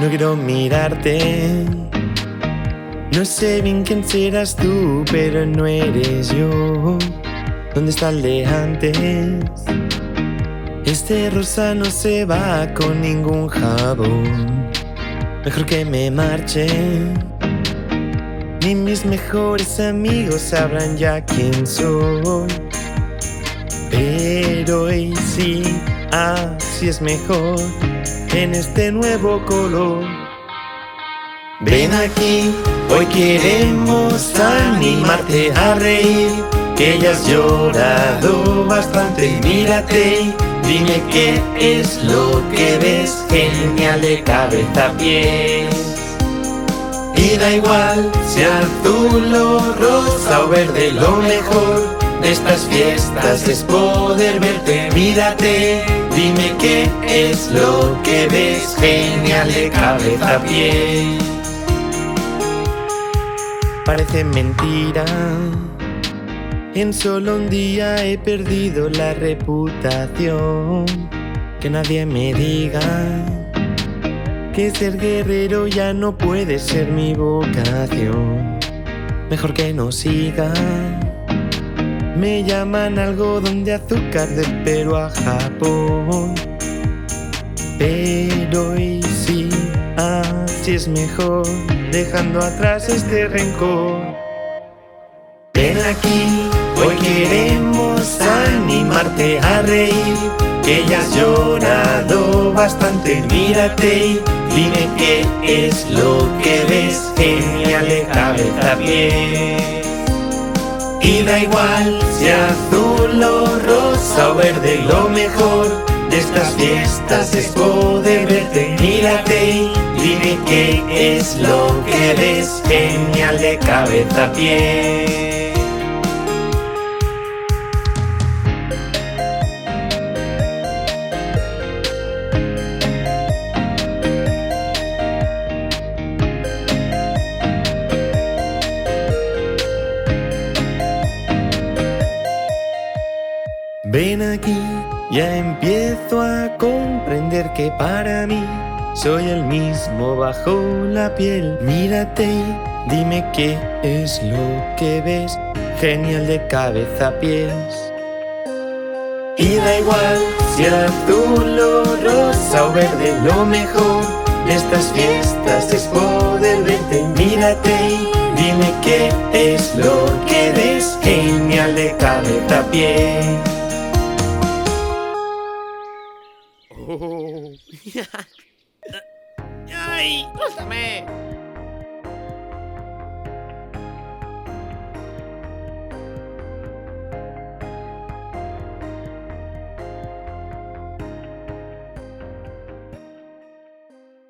no quiero mirarte. No sé bien quién serás tú, pero no eres yo. ¿Dónde está el de antes? Este rosa no se va con ningún jabón. Mejor que me marche. Ni mis mejores amigos sabrán ya quién soy. Pero hoy sí, así es mejor en este nuevo color. Ven aquí, hoy queremos animarte a reír, que ya has llorado bastante, mírate, dime qué es lo que ves, genial de cabeza a pies. Y da igual si azul o rosa o verde, lo mejor de estas fiestas es poder verte, mírate, dime qué es lo que ves, genial de cabeza a pie. Parece mentira, en solo un día he perdido la reputación, que nadie me diga que ser guerrero ya no puede ser mi vocación. Mejor que no siga. Me llaman algodón de azúcar de Perú a Japón. Pero y sí, así es mejor, dejando atrás este rencor. Ven aquí, hoy queremos animarte a reír, que ya has llorado bastante, mírate y dime qué es lo que ves, genial de cabeza a pie. Y da igual si azul o rosa o verde, lo mejor de estas fiestas es poder verte, mírate y dime qué es lo que ves, genial de cabeza a pie. Ven aquí, ya empiezo a comprender que para mí soy el mismo bajo la piel. Mírate y dime qué es lo que ves, genial de cabeza a pies. Y da igual si azul o rosa o verde, lo mejor de estas fiestas es poder verte. Mírate y dime qué es lo que ves, genial de cabeza a pies. Ay, no está